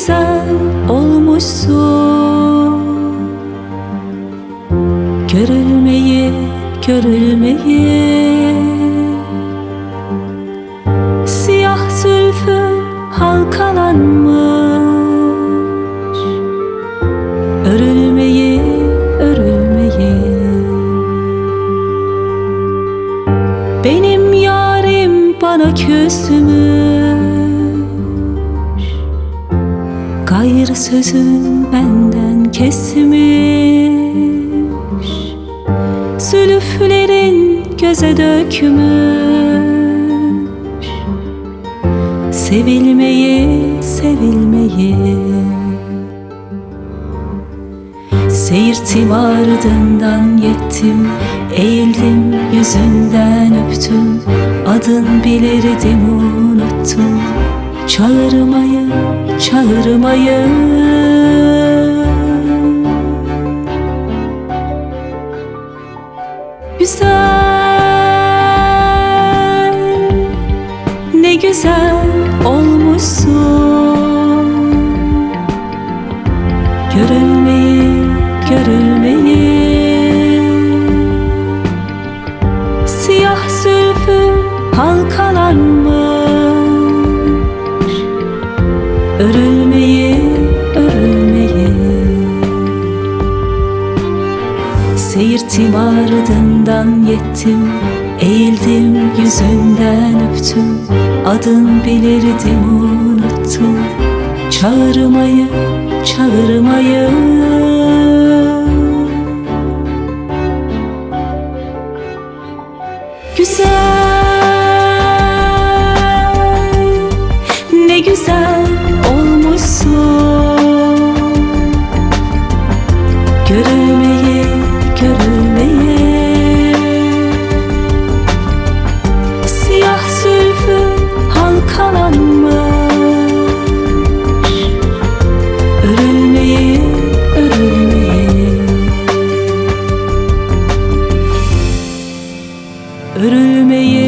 güzel olmuşsun. Görülmeyi, görülmeyi Siyah zülfün halkalanmış. Örülmeyi, örülmeyi. Benim yarim bana küsmüş. Gayrı sözün benden kesmiş. Zülüflerin göze dökmüş. Sevilmeyi, sevilmeyi. Seyirtim ardından yettim Eğildim yüzünden öptüm. Adın bilirdim unuttum. Çağırmayı, çağırmayı Güzel, ne güzel olmuşsun. Görülmeyi, görülmeyi Siyah zülfü halkalanmış Örülmeyi, örülmeyi Seyirtim ardından yettim Eğildim yüzünden öptüm. Adın bilirdim unuttum. Çağırmayı, çağırmayı. Güzel, ne güzel görülmeyi Siyah zülfü halkalanmış. Örülmeyi, örülmeyi Örülmeyi,